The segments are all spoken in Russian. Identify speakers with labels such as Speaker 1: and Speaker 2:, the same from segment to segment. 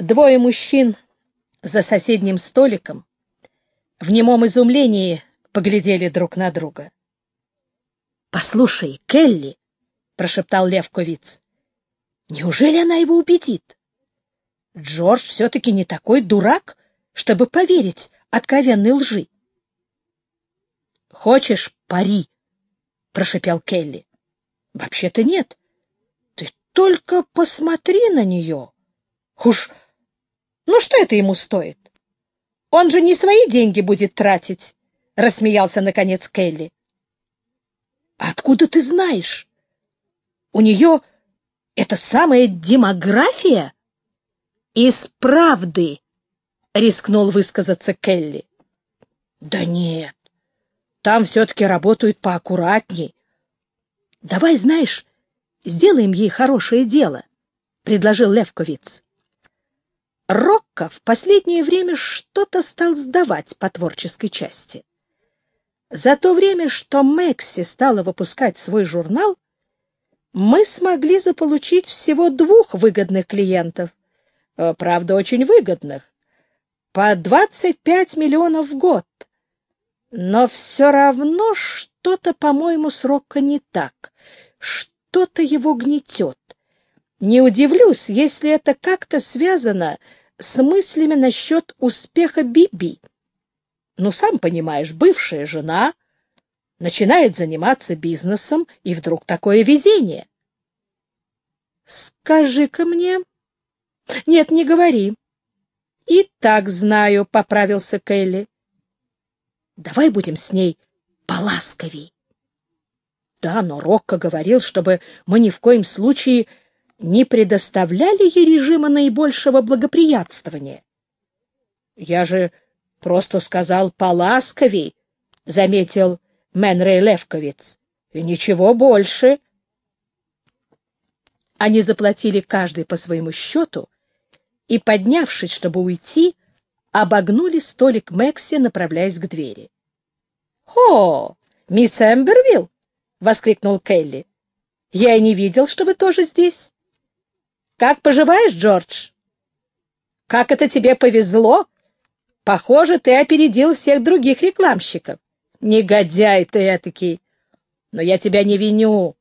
Speaker 1: Двое мужчин за соседним столиком в немом изумлении поглядели друг на друга. — Послушай, Келли, — прошептал Левковиц, — неужели она его убедит? Джордж все-таки не такой дурак, чтобы поверить откровенной лжи. — Хочешь пари? — прошепел Келли. — Вообще-то нет. Ты только посмотри на нее. Уж, ну что это ему стоит? Он же не свои деньги будет тратить, — рассмеялся, наконец, Келли. — Откуда ты знаешь? У нее это самая демография? — Из правды, — рискнул высказаться Келли. — Да нет, там все-таки работают поаккуратней. Давай, знаешь, сделаем ей хорошее дело, — предложил Левковиц. Рокко в последнее время что-то стал сдавать по творческой части. За то время, что Мэкси стала выпускать свой журнал, мы смогли заполучить всего двух выгодных клиентов. Э, правда, очень выгодных. По 25 миллионов в год. Но все равно что-то, по-моему, с Рокко не так. Что-то его гнетет. Не удивлюсь, если это как-то связано с мыслями насчет успеха Биби. Ну, сам понимаешь, бывшая жена начинает заниматься бизнесом, и вдруг такое везение. Скажи-ка мне... Нет, не говори. И так знаю, — поправился Келли. Давай будем с ней поласковей. Да, но Рокко говорил, чтобы мы ни в коем случае не предоставляли ей режима наибольшего благоприятствования. Я же просто сказал поласковей, — заметил Менрей Левковиц, — и ничего больше. Они заплатили каждый по своему счету и, поднявшись, чтобы уйти, обогнули столик Мэкси, направляясь к двери. — О, мисс Эмбервилл! — воскликнул Келли. — Я и не видел, что вы тоже здесь. — Как поживаешь, Джордж? — Как это тебе повезло! Похоже, ты опередил всех других рекламщиков. Негодяй ты этакий! Но я тебя не виню.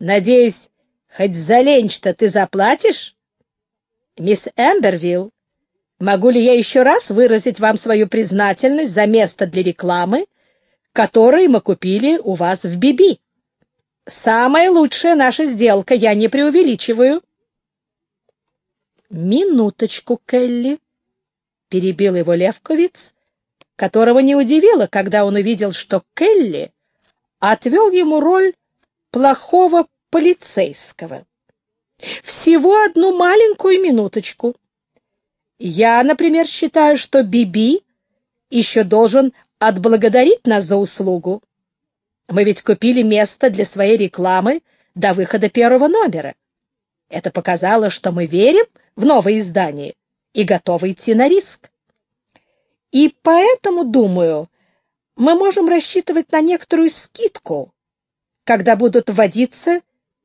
Speaker 1: Надеюсь, хоть за ленч-то ты заплатишь? Мисс Эмбервилл, Могу ли я еще раз выразить вам свою признательность за место для рекламы, которое мы купили у вас в Биби? Самая лучшая наша сделка, я не преувеличиваю. Минуточку, Келли, перебил его Левковиц, которого не удивило, когда он увидел, что Келли отвел ему роль плохого полицейского. Всего одну маленькую минуточку. Я, например, считаю, что Биби еще должен отблагодарить нас за услугу. Мы ведь купили место для своей рекламы до выхода первого номера. Это показало, что мы верим в новое издание и готовы идти на риск. И поэтому, думаю, мы можем рассчитывать на некоторую скидку, когда будут вводиться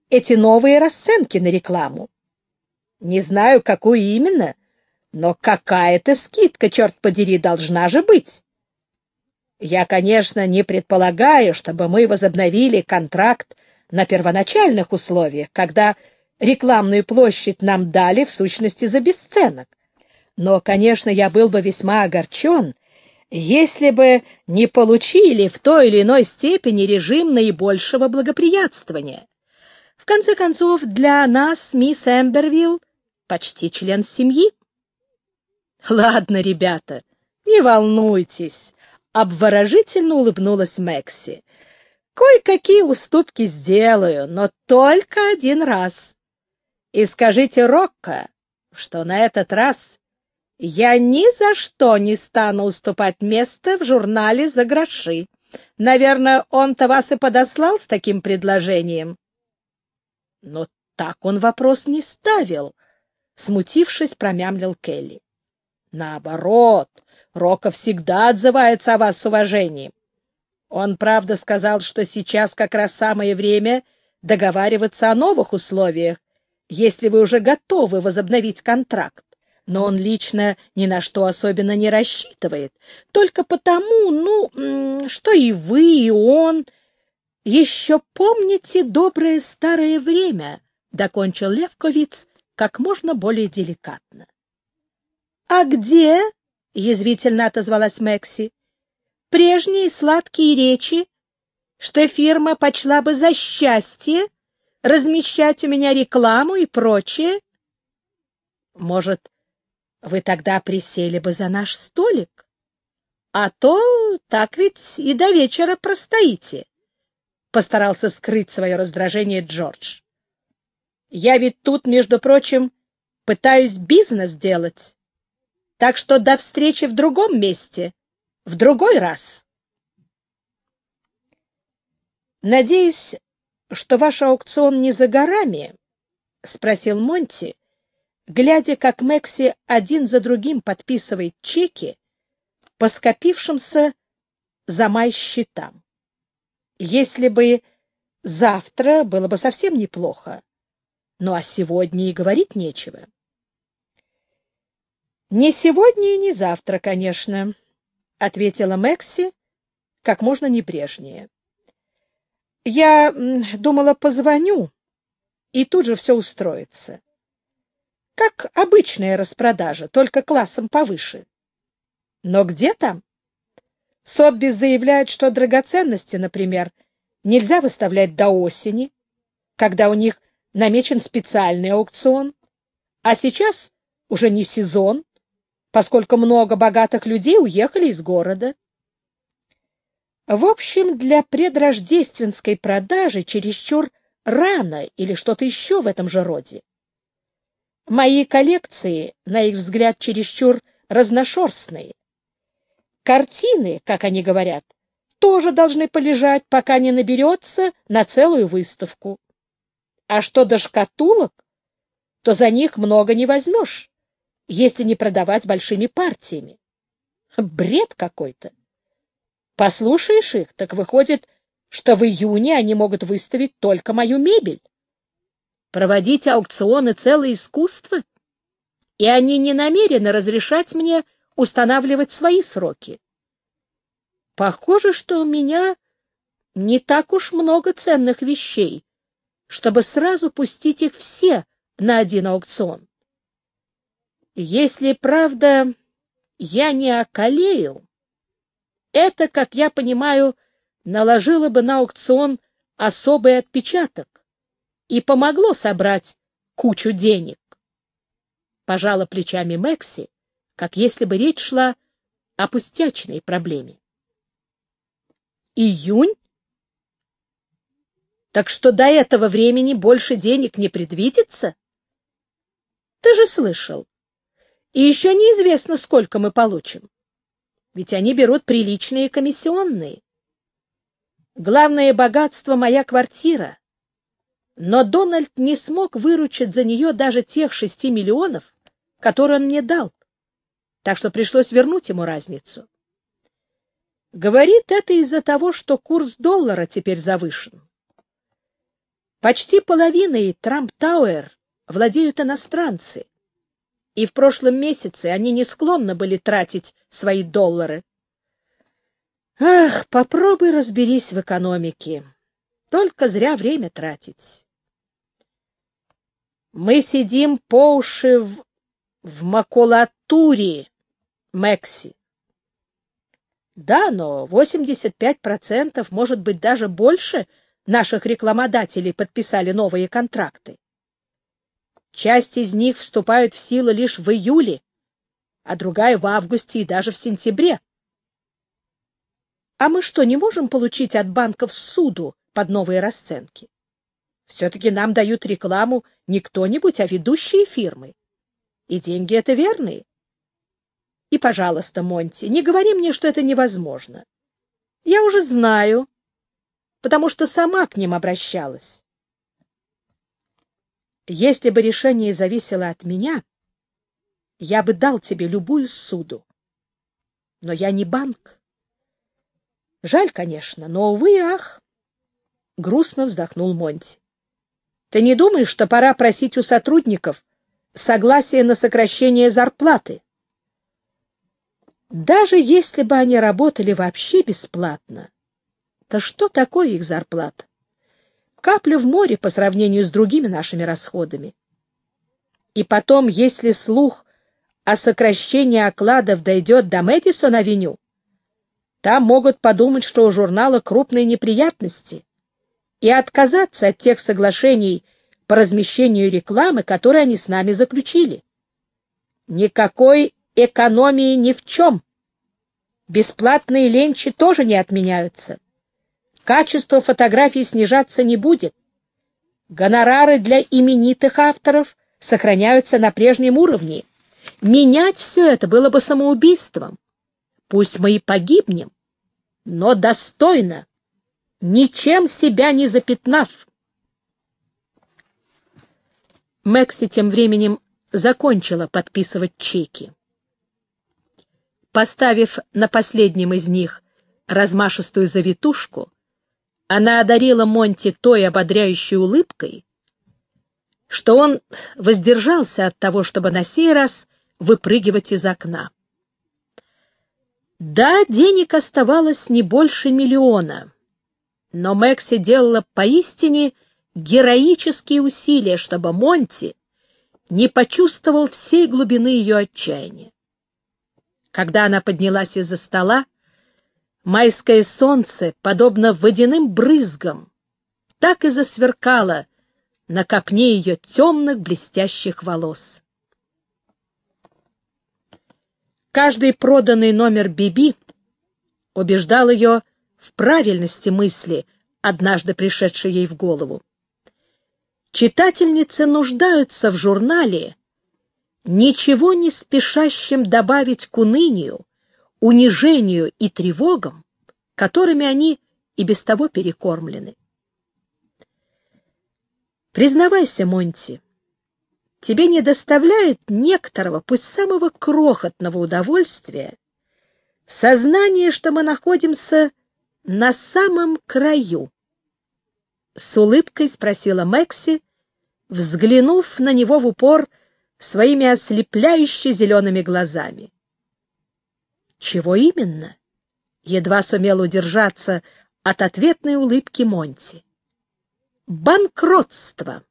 Speaker 1: эти новые расценки на рекламу. Не знаю, какую именно, но какая-то скидка, черт подери, должна же быть. Я, конечно, не предполагаю, чтобы мы возобновили контракт на первоначальных условиях, когда рекламную площадь нам дали в сущности за бесценок. Но, конечно, я был бы весьма огорчен, если бы не получили в той или иной степени режим наибольшего благоприятствования. В конце концов, для нас мисс Эмбервилл почти член семьи. Ладно, ребята, не волнуйтесь, обворожительно улыбнулась Мэкси. Кое-какие уступки сделаю, но только один раз. И скажите Рокко, что на этот раз я ни за что не стану уступать место в журнале за гроши. Наверное, он-то вас и подослал с таким предложением. Но так он вопрос не ставил, смутившись, промямлил Келли. Наоборот, Рока всегда отзывается о вас с уважением. Он, правда, сказал, что сейчас как раз самое время договариваться о новых условиях, если вы уже готовы возобновить контракт. но он лично ни на что особенно не рассчитывает. Только потому, ну, что и вы, и он еще помните доброе старое время, — докончил Левковиц как можно более деликатно. — А где? — язвительно отозвалась Мэкси. — Прежние сладкие речи, что фирма почла бы за счастье размещать у меня рекламу и прочее. Может, вы тогда присели бы за наш столик? А то так ведь и до вечера простоите. Постарался скрыть свое раздражение Джордж. Я ведь тут, между прочим, пытаюсь бизнес делать. Так что до встречи в другом месте, в другой раз. Надеюсь, что ваш аукцион не за горами, — спросил Монти, глядя, как Мэкси один за другим подписывает чеки по скопившимся за май счетам. Если бы завтра было бы совсем неплохо, ну а сегодня и говорить нечего. «Не сегодня и не завтра, конечно», — ответила Мэкси как можно небрежнее. «Я думала, позвоню, и тут же все устроится. Как обычная распродажа, только классом повыше. Но где там? Сотбис заявляет, что драгоценности, например, нельзя выставлять до осени, когда у них намечен специальный аукцион, а сейчас уже не сезон, поскольку много богатых людей уехали из города. В общем, для предрождественской продажи чересчур рано или что-то еще в этом же роде. Мои коллекции, на их взгляд, чересчур разношерстные. Картины, как они говорят, тоже должны полежать, пока не наберется на целую выставку. А что до шкатулок, то за них много не возьмешь, если не продавать большими партиями. Бред какой-то. Послушаешь их, так выходит, что в июне они могут выставить только мою мебель. Проводить аукционы — целое искусство, и они не намерены разрешать мне устанавливать свои сроки. Похоже, что у меня не так уж много ценных вещей, чтобы сразу пустить их все на один аукцион. Если, правда, я не околею, это, как я понимаю, наложило бы на аукцион особый отпечаток, и помогло собрать кучу денег. Пожала плечами Мэкси, как если бы речь шла о пустячной проблеме. Июнь? Так что до этого времени больше денег не предвидится? Ты же слышал. И еще неизвестно, сколько мы получим. Ведь они берут приличные комиссионные. Главное богатство — моя квартира. Но Дональд не смог выручить за нее даже тех шести миллионов, которые он мне дал, так что пришлось вернуть ему разницу. Говорит это из-за того, что курс доллара теперь завышен. Почти половиной Трамп Тауэр владеют иностранцы, и в прошлом месяце они не склонны были тратить свои доллары. Ах, попробуй разберись в экономике. Только зря время тратить. Мы сидим по уши в, в макулатуре, Мэкси. Да, но 85%, может быть, даже больше наших рекламодателей подписали новые контракты. Часть из них вступают в силу лишь в июле, а другая в августе и даже в сентябре. А мы что, не можем получить от банков суду под новые расценки? Все-таки нам дают рекламу не кто-нибудь, а ведущие фирмы. И деньги это верные. И, пожалуйста, Монти, не говори мне, что это невозможно. Я уже знаю, потому что сама к ним обращалась. Если бы решение зависело от меня, я бы дал тебе любую суду. Но я не банк. Жаль, конечно, но, увы ах. Грустно вздохнул Монти. Ты не думаешь, что пора просить у сотрудников согласие на сокращение зарплаты. Даже если бы они работали вообще бесплатно, то что такое их зарплата? Капля в море по сравнению с другими нашими расходами. И потом, если слух о сокращении окладов дойдет до Мэдисон-авеню, там могут подумать, что у журнала крупные неприятности, и отказаться от тех соглашений по размещению рекламы, которые они с нами заключили. Никакой экономии ни в чем. Бесплатные ленчи тоже не отменяются. Качество фотографий снижаться не будет. Гонорары для именитых авторов сохраняются на прежнем уровне. Менять все это было бы самоубийством. Пусть мы и погибнем, но достойно, ничем себя не запятнав. Мэкси тем временем закончила подписывать чеки. Поставив на последнем из них размашистую завитушку, она одарила Монти той ободряющей улыбкой, что он воздержался от того, чтобы на сей раз выпрыгивать из окна. Да, денег оставалось не больше миллиона, но Мэкси делала поистине героические усилия, чтобы Монти не почувствовал всей глубины ее отчаяния. Когда она поднялась из-за стола, майское солнце, подобно водяным брызгам, так и засверкало на копне ее темных блестящих волос. Каждый проданный номер Биби убеждал ее в правильности мысли, однажды пришедшей ей в голову. Читательницы нуждаются в журнале, ничего не спешащим добавить к унынию, унижению и тревогам, которыми они и без того перекормлены. Признавайся, Монти, тебе не доставляет некоторого, пусть самого крохотного удовольствия, сознание, что мы находимся на самом краю? С улыбкой спросила Мэкси, взглянув на него в упор своими ослепляюще зелеными глазами. Чего именно? Едва сумел удержаться от ответной улыбки Монти. Банкротство.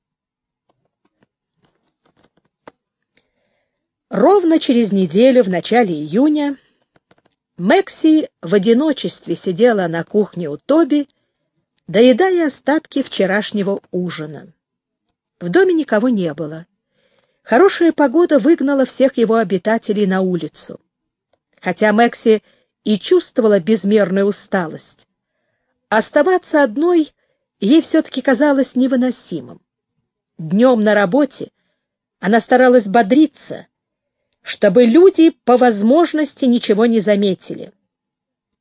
Speaker 1: Ровно через неделю, в начале июня, Мэкси в одиночестве сидела на кухне у Тоби, доедая остатки вчерашнего ужина. В доме никого не было. Хорошая погода выгнала всех его обитателей на улицу. Хотя Мэкси и чувствовала безмерную усталость, оставаться одной ей все-таки казалось невыносимым. Днем на работе она старалась бодриться, чтобы люди по возможности ничего не заметили.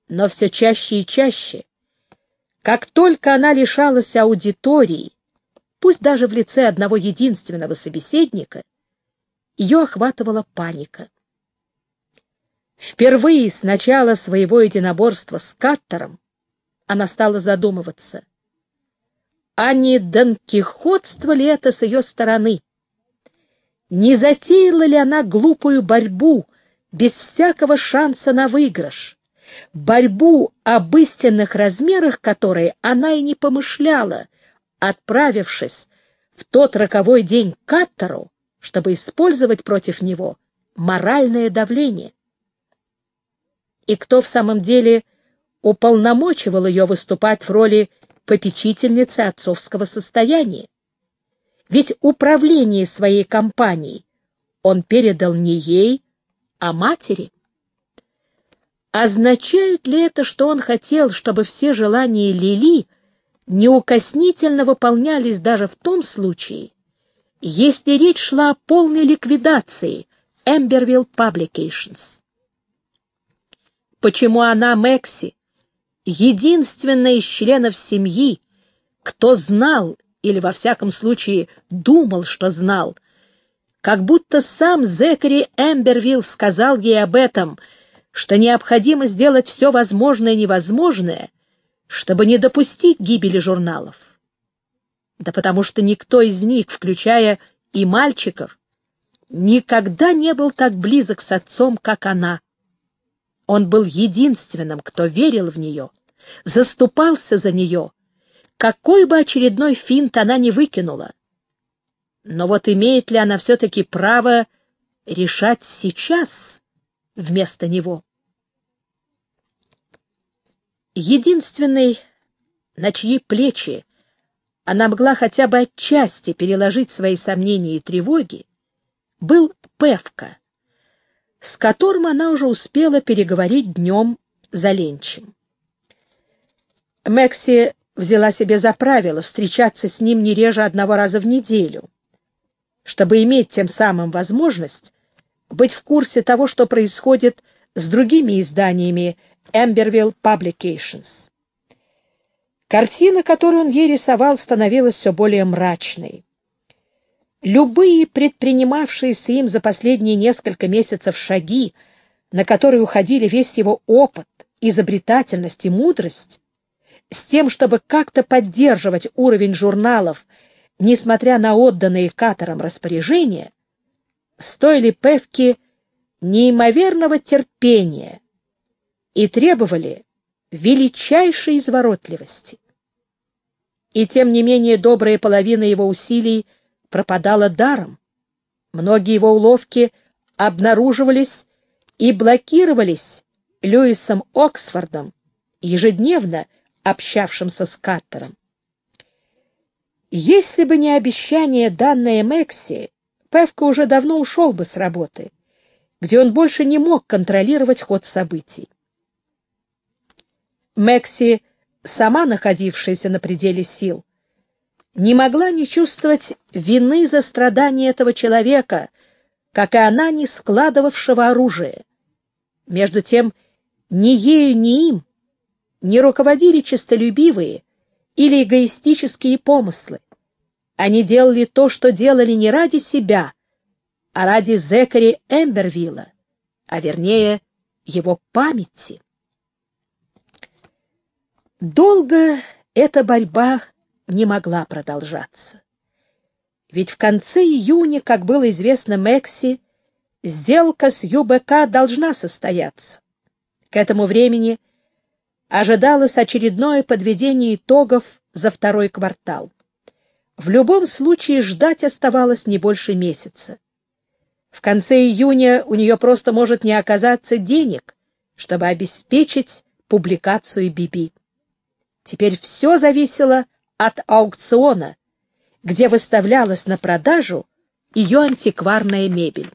Speaker 1: Но все чаще и чаще, как только она лишалась аудитории, пусть даже в лице одного единственного собеседника, ее охватывала паника. Впервые с начала своего единоборства с Каттером она стала задумываться, а не донкихотство ли это с ее стороны? Не затеяла ли она глупую борьбу без всякого шанса на выигрыш? Борьбу об истинных размерах которой она и не помышляла, отправившись в тот роковой день к Каттеру, чтобы использовать против него моральное давление. И кто в самом деле уполномочивал ее выступать в роли попечительницы отцовского состояния? Ведь управление своей компанией он передал не ей, а матери. Означает ли это, что он хотел, чтобы все желания Лили неукоснительно выполнялись даже в том случае, если речь шла о полной ликвидации Эмбервилл Publications. Почему она, Мэкси, единственная из членов семьи, кто знал или, во всяком случае, думал, что знал, как будто сам Зекари Эмбервилл сказал ей об этом, что необходимо сделать все возможное и невозможное, чтобы не допустить гибели журналов. Да потому что никто из них, включая и мальчиков, никогда не был так близок с отцом, как она. Он был единственным, кто верил в нее, заступался за нее, какой бы очередной финт она ни выкинула. Но вот имеет ли она все-таки право решать сейчас вместо него? Единственный, на чьи плечи она могла хотя бы отчасти переложить свои сомнения и тревоги, был Певка, с которым она уже успела переговорить днем за ленчем. Мэкси взяла себе за правило встречаться с ним не реже одного раза в неделю, чтобы иметь тем самым возможность быть в курсе того, что происходит с другими изданиями Emberville Publications. Картина, которую он ей рисовал, становилась все более мрачной. Любые предпринимавшиеся им за последние несколько месяцев шаги, на которые уходили весь его опыт, изобретательность и мудрость, с тем, чтобы как-то поддерживать уровень журналов, несмотря на отданные Катором распоряжения, стоили Певки неимоверного терпения и требовали величайшей изворотливости. И тем не менее добрая половина его усилий пропадала даром. Многие его уловки обнаруживались и блокировались Льюисом Оксфордом, ежедневно общавшимся с Каттером. Если бы не обещание, данное Мэкси, Певка уже давно ушел бы с работы, где он больше не мог контролировать ход событий. Мэкси, сама находившаяся на пределе сил, не могла не чувствовать вины за страдания этого человека, как и она не складывавшего оружие. Между тем, ни ею, ни им не руководили честолюбивые или эгоистические помыслы. Они делали то, что делали не ради себя, а ради Зекари Эмбервилла, а вернее его памяти. Долго эта борьба не могла продолжаться. Ведь в конце июня, как было известно Мекси, сделка с ЮБК должна состояться. К этому времени ожидалось очередное подведение итогов за второй квартал. В любом случае ждать оставалось не больше месяца. В конце июня у нее просто может не оказаться денег, чтобы обеспечить публикацию Биби. Теперь все зависело от аукциона, где выставлялась на продажу ее антикварная мебель.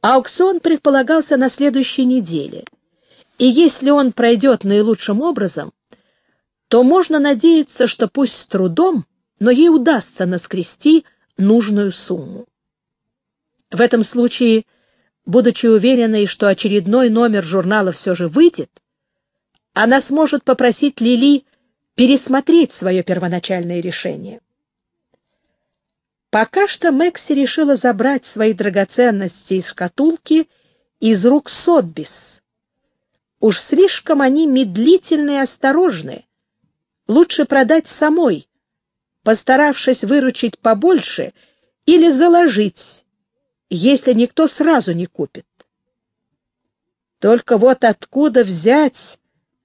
Speaker 1: Аукцион предполагался на следующей неделе, и если он пройдет наилучшим образом, то можно надеяться, что пусть с трудом, но ей удастся наскрести нужную сумму. В этом случае, будучи уверенной, что очередной номер журнала все же выйдет, она сможет попросить Лили пересмотреть свое первоначальное решение. Пока что Мэкси решила забрать свои драгоценности из шкатулки из рук Сотбис. Уж слишком они медлительны и осторожны. Лучше продать самой, постаравшись выручить побольше или заложить, если никто сразу не купит. Только вот откуда взять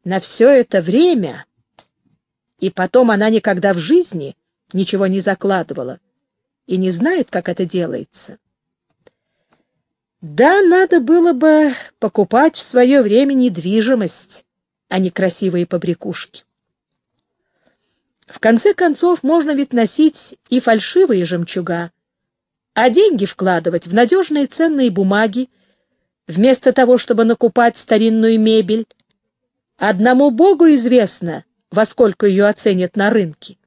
Speaker 1: на все это время, и потом она никогда в жизни ничего не закладывала и не знает, как это делается. Да, надо было бы покупать в свое время недвижимость, а не красивые побрякушки. В конце концов, можно ведь носить и фальшивые жемчуга, а деньги вкладывать в надежные ценные бумаги, вместо того, чтобы накупать старинную мебель, Одному Богу известно, во сколько ее оценят на рынке.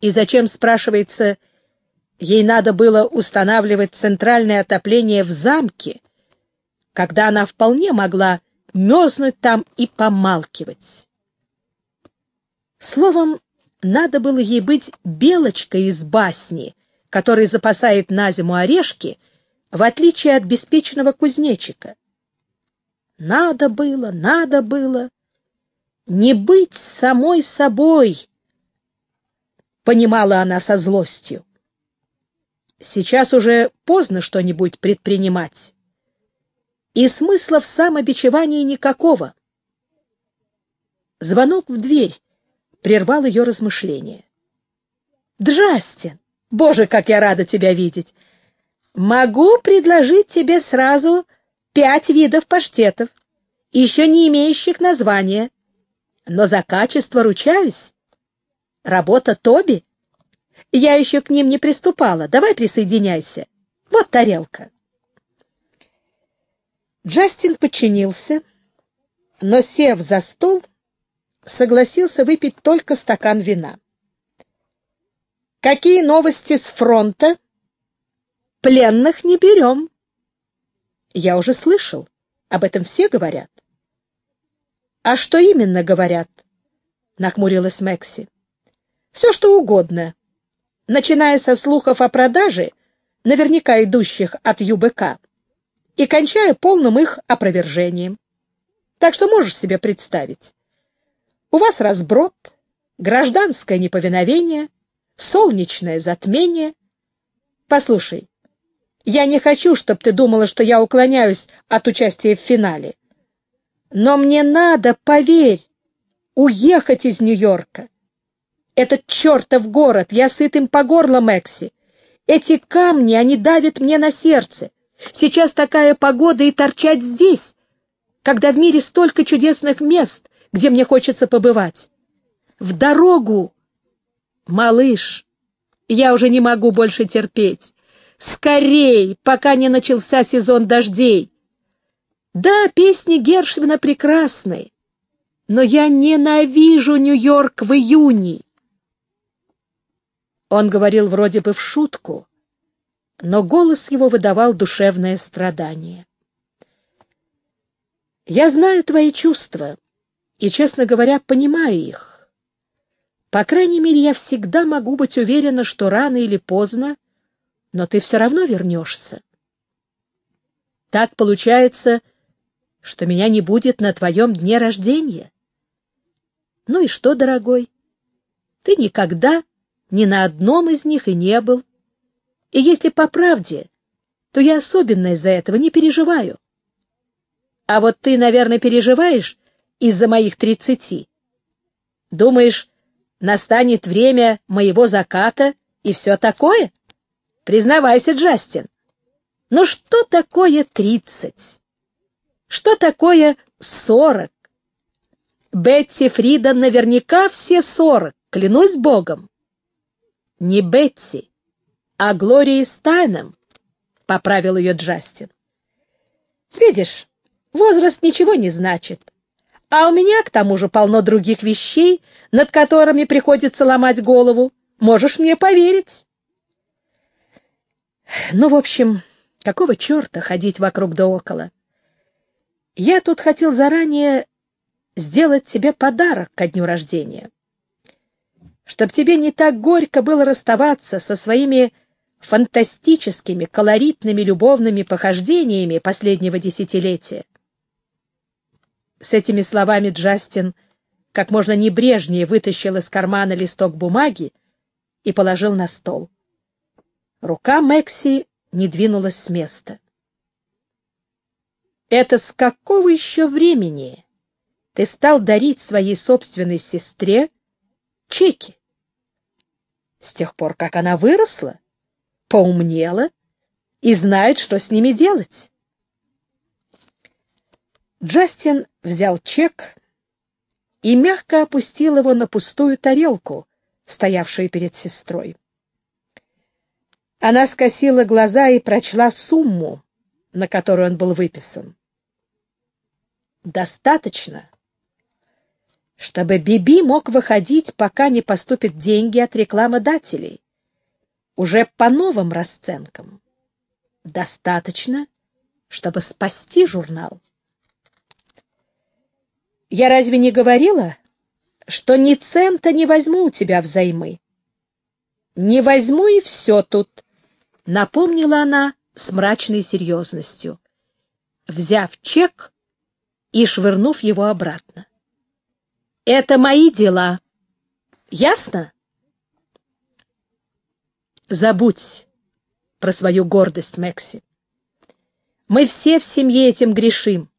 Speaker 1: И зачем, спрашивается, ей надо было устанавливать центральное отопление в замке, когда она вполне могла мерзнуть там и помалкивать. Словом, надо было ей быть белочкой из басни, который запасает на зиму орешки, в отличие от беспечного кузнечика. Надо было, надо было не быть самой собой, понимала она со злостью. Сейчас уже поздно что-нибудь предпринимать. И смысла в самобичевании никакого. Звонок в дверь прервал ее размышления. «Джастин! Боже, как я рада тебя видеть! Могу предложить тебе сразу пять видов паштетов, еще не имеющих названия, но за качество ручаюсь. Работа Тоби. Я еще к ним не приступала. Давай присоединяйся. Вот тарелка. Джастин подчинился, но, сев за стол, согласился выпить только стакан вина. «Какие новости с фронта?» «Пленных не берем». «Я уже слышал. Об этом все говорят». «А что именно говорят?» — нахмурилась Мэкси. «Все, что угодно, начиная со слухов о продаже, наверняка идущих от ЮБК, и кончая полным их опровержением. Так что можешь себе представить. У вас разброд, гражданское неповиновение, солнечное затмение. Послушай, я не хочу, чтобы ты думала, что я уклоняюсь от участия в финале. Но мне надо, поверь, уехать из Нью-Йорка. Этот чертов город, я сыт им по горло, Мэкси. Эти камни, они давят мне на сердце. Сейчас такая погода и торчать здесь, когда в мире столько чудесных мест, где мне хочется побывать. В дорогу! Малыш, я уже не могу больше терпеть. Скорей, пока не начался сезон дождей. Да, песни Гершвина прекрасны, но я ненавижу Нью-Йорк в июне. Он говорил вроде бы в шутку, но голос его выдавал душевное страдание. «Я знаю твои чувства и, честно говоря, понимаю их. По крайней мере, я всегда могу быть уверена, что рано или поздно, но ты все равно вернешься. Так получается, что меня не будет на твоем дне рождения. Ну и что, дорогой, ты никогда ни на одном из них и не был. И если по правде, то я особенно из-за этого не переживаю. А вот ты, наверное, переживаешь из-за моих тридцати. Думаешь, настанет время моего заката и все такое? Признавайся, Джастин. Ну что такое тридцать? Что такое сорок? Бетти Фридан наверняка все сорок, клянусь богом не Бетси, а Глории Стайном, — поправил ее Джастин. Видишь, возраст ничего не значит. А у меня, к тому же, полно других вещей, над которыми приходится ломать голову. Можешь мне поверить? Ну, в общем, какого черта ходить вокруг да около? Я тут хотел заранее сделать тебе подарок ко дню рождения чтоб тебе не так горько было расставаться со своими фантастическими, колоритными любовными похождениями последнего десятилетия. С этими словами Джастин как можно небрежнее вытащил из кармана листок бумаги и положил на стол. Рука Мэкси не двинулась с места. «Это с какого еще времени ты стал дарить своей собственной сестре чеки?» с тех пор, как она выросла, поумнела и знает, что с ними делать. Джастин взял чек и мягко опустил его на пустую тарелку, стоявшую перед сестрой. Она скосила глаза и прочла сумму, на которую он был выписан. «Достаточно, чтобы Биби мог выходить, пока не поступят деньги от рекламодателей, уже по новым расценкам. Достаточно, чтобы спасти журнал. Я разве не говорила, что ни цента не возьму у тебя взаймы? Не возьму и все тут, — напомнила она с мрачной серьезностью, взяв чек и швырнув его обратно. Это мои дела. Ясно? Забудь про свою гордость, Мэкси. Мы все в семье этим грешим.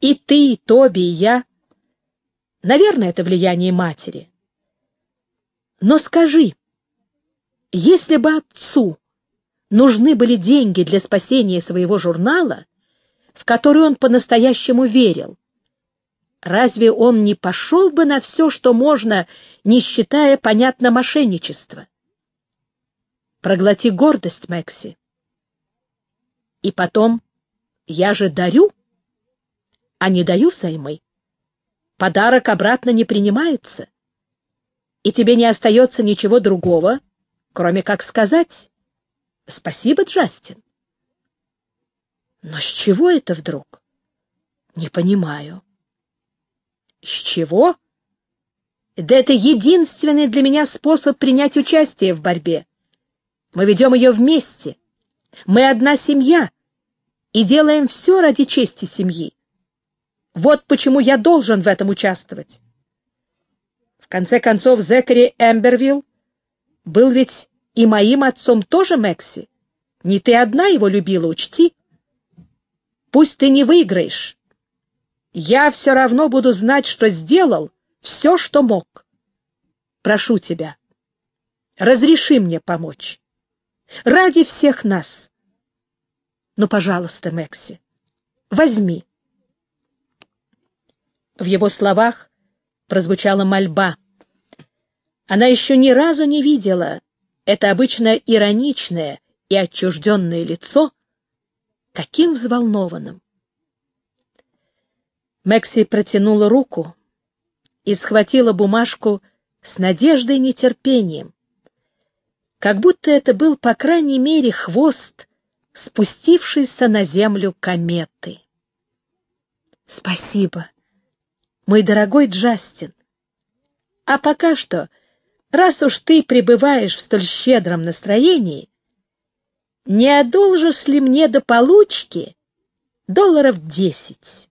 Speaker 1: И ты, и Тоби, и я. Наверное, это влияние матери. Но скажи, если бы отцу нужны были деньги для спасения своего журнала, в который он по-настоящему верил, разве он не пошел бы на все, что можно, не считая, понятно, мошенничества? Проглоти гордость, Мэкси. И потом, я же дарю, а не даю взаймы. Подарок обратно не принимается, и тебе не остается ничего другого, кроме как сказать «Спасибо, Джастин». Но с чего это вдруг? Не понимаю. С чего? Да это единственный для меня способ принять участие в борьбе. Мы ведем ее вместе. Мы одна семья и делаем все ради чести семьи. Вот почему я должен в этом участвовать. В конце концов, Зекари Эмбервилл был ведь и моим отцом тоже, Мэкси. Не ты одна его любила, учти. Пусть ты не выиграешь, я все равно буду знать, что сделал все, что мог. Прошу тебя, разреши мне помочь. Ради всех нас. Ну, пожалуйста, Мэкси, возьми. В его словах прозвучала мольба. Она еще ни разу не видела это обычно ироничное и отчужденное лицо таким взволнованным. Мэкси протянула руку и схватила бумажку с надеждой и нетерпением, как будто это был, по крайней мере, хвост спустившейся на землю кометы. «Спасибо, мой дорогой Джастин. А пока что, раз уж ты пребываешь в столь щедром настроении, не одолжишь ли мне до получки долларов десять?»